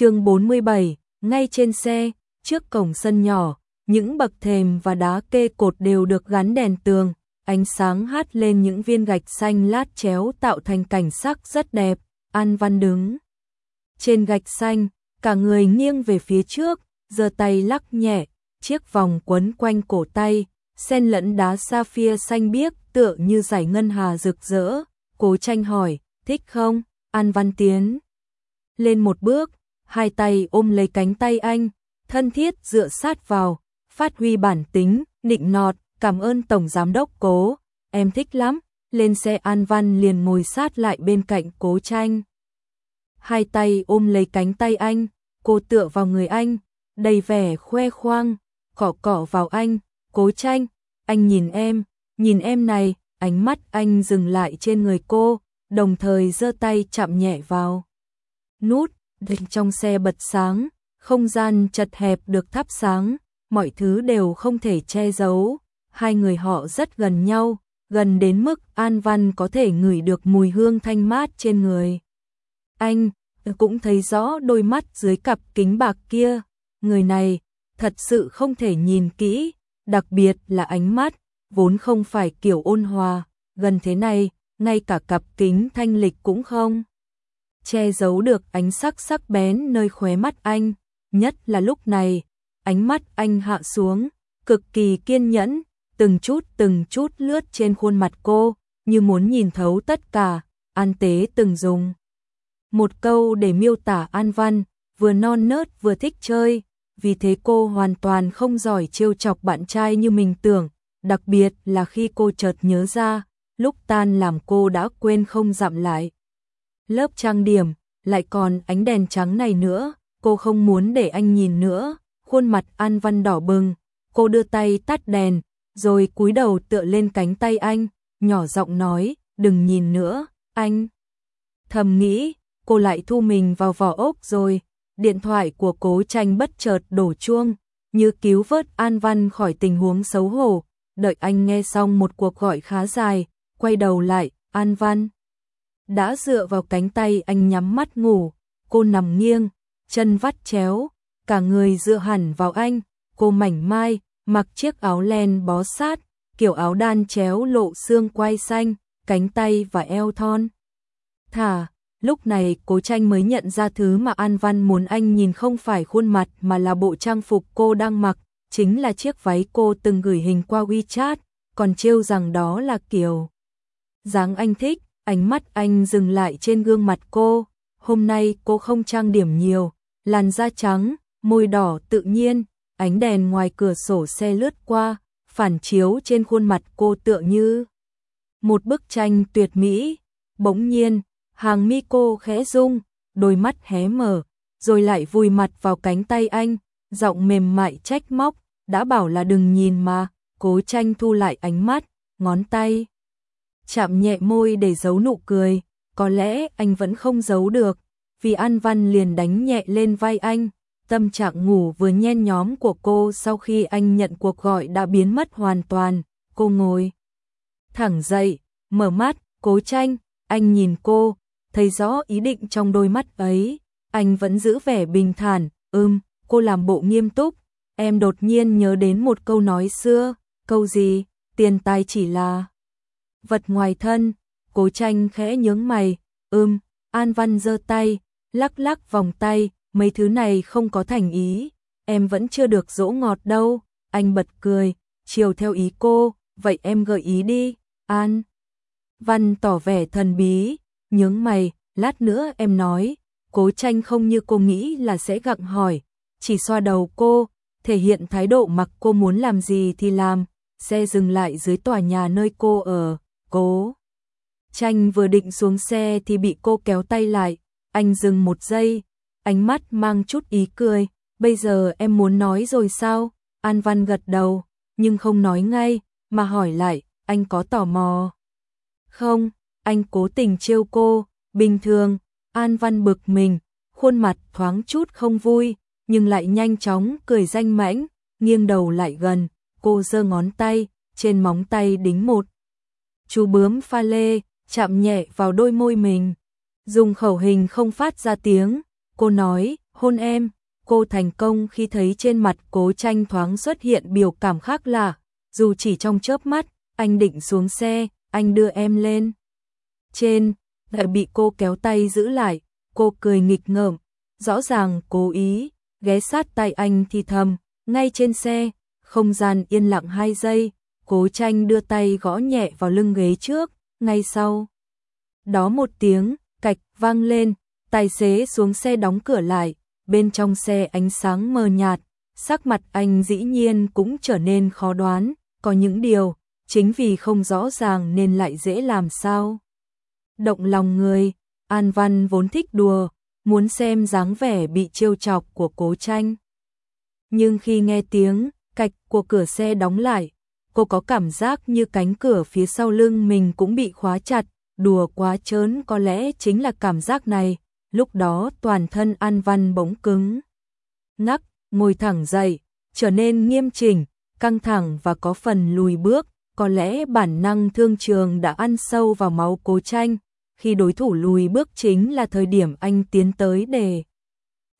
chương 47, ngay trên xe, trước cổng sân nhỏ, những bậc thềm và đá kê cột đều được gắn đèn tường, ánh sáng hát lên những viên gạch xanh lát chéo tạo thành cảnh sắc rất đẹp. An Văn đứng trên gạch xanh, cả người nghiêng về phía trước, giơ tay lắc nhẹ, chiếc vòng quấn quanh cổ tay, xen lẫn đá sapphire xanh biếc tựa như giải ngân hà rực rỡ. Cố tranh hỏi, thích không? An Văn Tiến. Lên một bước, hai tay ôm lấy cánh tay anh, thân thiết dựa sát vào, phát huy bản tính, nịnh nọt, cảm ơn Tổng Giám Đốc Cố, em thích lắm. Lên xe An Văn liền ngồi sát lại bên cạnh Cố tranh. Hai tay ôm lấy cánh tay anh, cô tựa vào người anh, đầy vẻ khoe khoang, cọ cọ vào anh, Cố tranh, anh nhìn em, nhìn em này, ánh mắt anh dừng lại trên người cô, đồng thời giơ tay chạm nhẹ vào. Nút, đèn trong xe bật sáng, không gian chật hẹp được thắp sáng, mọi thứ đều không thể che giấu. Hai người họ rất gần nhau, gần đến mức An Văn có thể ngửi được mùi hương thanh mát trên người. Anh ừ, cũng thấy rõ đôi mắt dưới cặp kính bạc kia, người này thật sự không thể nhìn kỹ, đặc biệt là ánh mắt, vốn không phải kiểu ôn hòa, gần thế này, ngay cả cặp kính thanh lịch cũng không che giấu được ánh sắc sắc bén nơi khóe mắt anh, nhất là lúc này, ánh mắt anh hạ xuống, cực kỳ kiên nhẫn, từng chút từng chút lướt trên khuôn mặt cô, như muốn nhìn thấu tất cả, An Tế từng dùng một câu để miêu tả An Văn, vừa non nớt vừa thích chơi, vì thế cô hoàn toàn không giỏi trêu chọc bạn trai như mình tưởng, đặc biệt là khi cô chợt nhớ ra, lúc tan làm cô đã quên không dặm lại. Lớp trang điểm, lại còn ánh đèn trắng này nữa, cô không muốn để anh nhìn nữa, khuôn mặt An Văn đỏ bừng, cô đưa tay tắt đèn, rồi cúi đầu tựa lên cánh tay anh, nhỏ giọng nói, đừng nhìn nữa, anh. Thầm nghĩ, cô lại thu mình vào vỏ ốc rồi, điện thoại của cố tranh bất chợt đổ chuông, như cứu vớt An Văn khỏi tình huống xấu hổ, đợi anh nghe xong một cuộc gọi khá dài, quay đầu lại, An Văn. Đã dựa vào cánh tay anh nhắm mắt ngủ, cô nằm nghiêng, chân vắt chéo, cả người dựa hẳn vào anh, cô mảnh mai, mặc chiếc áo len bó sát, kiểu áo đan chéo lộ xương quai xanh, cánh tay và eo thon. Thả, lúc này cố tranh mới nhận ra thứ mà An Văn muốn anh nhìn không phải khuôn mặt mà là bộ trang phục cô đang mặc, chính là chiếc váy cô từng gửi hình qua WeChat, còn trêu rằng đó là kiểu. dáng anh thích, ánh mắt anh dừng lại trên gương mặt cô, hôm nay cô không trang điểm nhiều, làn da trắng, môi đỏ tự nhiên, ánh đèn ngoài cửa sổ xe lướt qua, phản chiếu trên khuôn mặt cô tựa như một bức tranh tuyệt mỹ. Bỗng nhiên, hàng mi cô khẽ rung, đôi mắt hé mở, rồi lại vùi mặt vào cánh tay anh, giọng mềm mại trách móc, đã bảo là đừng nhìn mà, cố tranh thu lại ánh mắt, ngón tay. Chạm nhẹ môi để giấu nụ cười, có lẽ anh vẫn không giấu được, vì An Văn liền đánh nhẹ lên vai anh, tâm trạng ngủ vừa nhen nhóm của cô sau khi anh nhận cuộc gọi đã biến mất hoàn toàn, cô ngồi thẳng dậy, mở mắt, cố tranh, anh nhìn cô, thấy rõ ý định trong đôi mắt ấy, anh vẫn giữ vẻ bình thản, ưm, cô làm bộ nghiêm túc, em đột nhiên nhớ đến một câu nói xưa, câu gì, tiền tài chỉ là vật ngoài thân, cố tranh khẽ nhướng mày, ưm, An Văn giơ tay, lắc lắc vòng tay, mấy thứ này không có thành ý, em vẫn chưa được dỗ ngọt đâu, anh bật cười, chiều theo ý cô, vậy em gợi ý đi, An. Văn tỏ vẻ thần bí, nhướng mày, lát nữa em nói, cố tranh không như cô nghĩ là sẽ gặng hỏi, chỉ xoa đầu cô, thể hiện thái độ mặc cô muốn làm gì thì làm, xe dừng lại dưới tòa nhà nơi cô ở, cố. Tranh vừa định xuống xe thì bị cô kéo tay lại, anh dừng một giây, ánh mắt mang chút ý cười, bây giờ em muốn nói rồi sao? An Văn gật đầu, nhưng không nói ngay, mà hỏi lại, anh có tò mò? Không, anh cố tình trêu cô, bình thường, An Văn bực mình, khuôn mặt thoáng chút không vui, nhưng lại nhanh chóng cười danh mãnh, nghiêng đầu lại gần, cô giơ ngón tay, trên móng tay đính một. Chú bướm pha lê, chạm nhẹ vào đôi môi mình, dùng khẩu hình không phát ra tiếng, cô nói, hôn em, cô thành công khi thấy trên mặt cố tranh thoáng xuất hiện biểu cảm khác lạ, dù chỉ trong chớp mắt, anh định xuống xe, anh đưa em lên. Trên, lại bị cô kéo tay giữ lại, cô cười nghịch ngợm, rõ ràng cố ý, ghé sát tay anh thì thầm, ngay trên xe, không gian yên lặng hai giây, cố tranh đưa tay gõ nhẹ vào lưng ghế trước, ngay sau. Đó một tiếng, cạch vang lên, tài xế xuống xe đóng cửa lại, bên trong xe ánh sáng mờ nhạt, sắc mặt anh dĩ nhiên cũng trở nên khó đoán, có những điều, chính vì không rõ ràng nên lại dễ làm sao. Động lòng người, An Văn vốn thích đùa, muốn xem dáng vẻ bị trêu chọc của cố tranh. Nhưng khi nghe tiếng, cạch của cửa xe đóng lại, cô có cảm giác như cánh cửa phía sau lưng mình cũng bị khóa chặt, đùa quá chớn có lẽ chính là cảm giác này, lúc đó toàn thân An Văn bỗng cứng. Ngắc, ngồi thẳng dậy, trở nên nghiêm chỉnh, căng thẳng và có phần lùi bước, có lẽ bản năng thương trường đã ăn sâu vào máu cố tranh, khi đối thủ lùi bước chính là thời điểm anh tiến tới để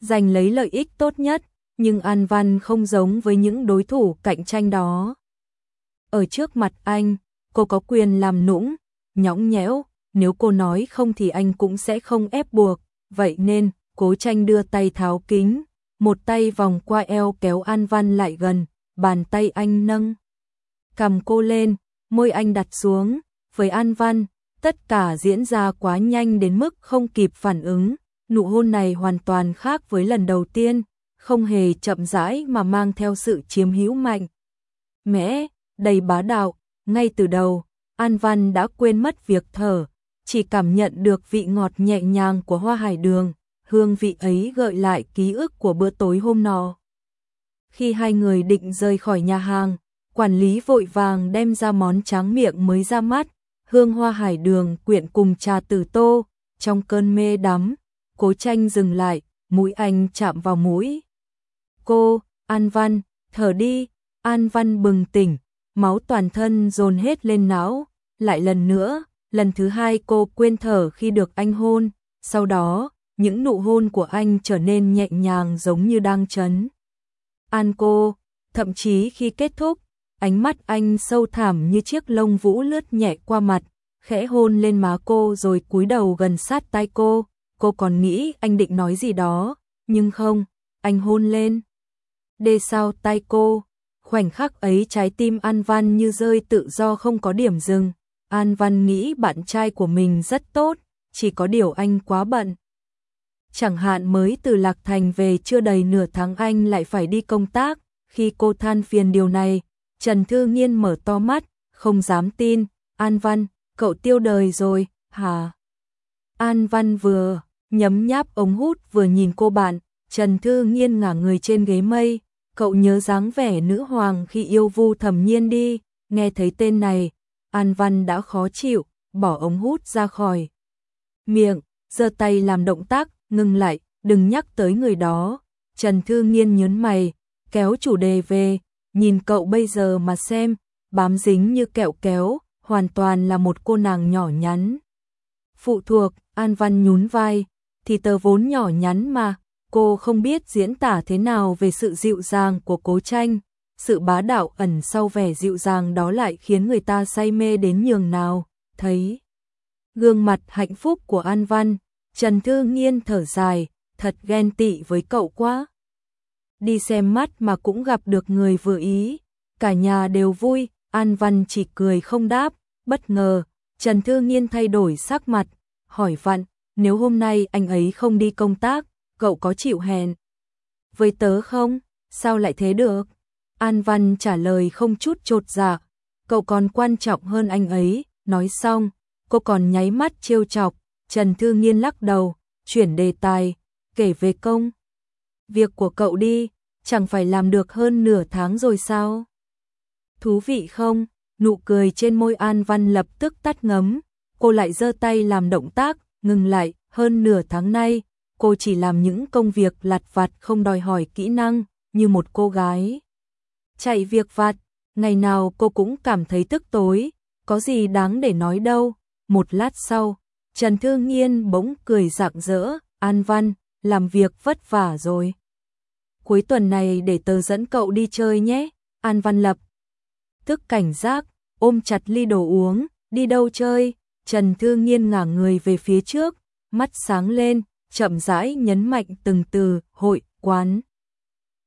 giành lấy lợi ích tốt nhất, nhưng An Văn không giống với những đối thủ cạnh tranh đó. Ở trước mặt anh, cô có quyền làm nũng, nhõng nhẽo, nếu cô nói không thì anh cũng sẽ không ép buộc, vậy nên, cố tranh đưa tay tháo kính, một tay vòng qua eo kéo An Văn lại gần, bàn tay anh nâng. Cầm cô lên, môi anh đặt xuống, với An Văn, tất cả diễn ra quá nhanh đến mức không kịp phản ứng, nụ hôn này hoàn toàn khác với lần đầu tiên, không hề chậm rãi mà mang theo sự chiếm hữu mạnh. Mẽ, đầy bá đạo, ngay từ đầu, An Văn đã quên mất việc thở, chỉ cảm nhận được vị ngọt nhẹ nhàng của hoa hải đường, hương vị ấy gợi lại ký ức của bữa tối hôm nọ. Khi hai người định rời khỏi nhà hàng, quản lý vội vàng đem ra món tráng miệng mới ra mắt, hương hoa hải đường quyện cùng trà tử tô, trong cơn mê đắm, cố tranh dừng lại, mũi anh chạm vào mũi. Cô, An Văn, thở đi, An Văn bừng tỉnh, máu toàn thân dồn hết lên não, lại lần nữa, lần thứ hai cô quên thở khi được anh hôn, sau đó, những nụ hôn của anh trở nên nhẹ nhàng giống như đang chấn. An cô, thậm chí khi kết thúc, ánh mắt anh sâu thẳm như chiếc lông vũ lướt nhẹ qua mặt, khẽ hôn lên má cô rồi cúi đầu gần sát tai cô, cô còn nghĩ anh định nói gì đó, nhưng không, anh hôn lên. Đê sau tay cô, khoảnh khắc ấy trái tim An Văn như rơi tự do không có điểm dừng, An Văn nghĩ bạn trai của mình rất tốt, chỉ có điều anh quá bận. Chẳng hạn mới từ Lạc Thành về chưa đầy nửa tháng anh lại phải đi công tác, khi cô than phiền điều này, Trần Thư Nghiên mở to mắt, không dám tin, An Văn, cậu tiêu đời rồi, hả? An Văn vừa nhấm nháp ống hút vừa nhìn cô bạn, Trần Thư Nghiên ngả người trên ghế mây, cậu nhớ dáng vẻ nữ hoàng khi yêu vu thẩm nhiên đi, nghe thấy tên này, An Văn đã khó chịu, bỏ ống hút ra khỏi miệng, giơ tay làm động tác, ngừng lại, đừng nhắc tới người đó. Trần Thư Nghiên nhớn mày, kéo chủ đề về, nhìn cậu bây giờ mà xem, bám dính như kẹo kéo, hoàn toàn là một cô nàng nhỏ nhắn. Phụ thuộc, An Văn nhún vai, thì tờ vốn nhỏ nhắn mà, cô không biết diễn tả thế nào về sự dịu dàng của cố tranh, sự bá đạo ẩn sau vẻ dịu dàng đó lại khiến người ta say mê đến nhường nào, thấy. Gương mặt hạnh phúc của An Văn, Trần Thư Nghiên thở dài, thật ghen tị với cậu quá. Đi xem mắt mà cũng gặp được người vừa ý, cả nhà đều vui, An Văn chỉ cười không đáp, bất ngờ, Trần Thư Nghiên thay đổi sắc mặt, hỏi vặn, nếu hôm nay anh ấy không đi công tác, cậu có chịu hẹn? Với tớ không? Sao lại thế được? An Văn trả lời không chút trột dạ, cậu còn quan trọng hơn anh ấy, nói xong, cô còn nháy mắt trêu chọc, Trần Thư Nghiên lắc đầu, chuyển đề tài, kể về công. Việc của cậu đi, chẳng phải làm được hơn nửa tháng rồi sao? Thú vị không? Nụ cười trên môi An Văn lập tức tắt ngấm, cô lại giơ tay làm động tác, ngừng lại, hơn nửa tháng nay, cô chỉ làm những công việc lặt vặt không đòi hỏi kỹ năng, như một cô gái. Chạy việc vặt, ngày nào cô cũng cảm thấy tức tối, có gì đáng để nói đâu. Một lát sau, Trần thương nhiên bỗng cười rạng rỡ, An Văn, làm việc vất vả rồi. Cuối tuần này để tớ dẫn cậu đi chơi nhé, An Văn Lập. Tức cảnh giác, ôm chặt ly đồ uống, đi đâu chơi, Trần thương nhiên ngả người về phía trước, mắt sáng lên, chậm rãi nhấn mạnh từng từ, hội, quán.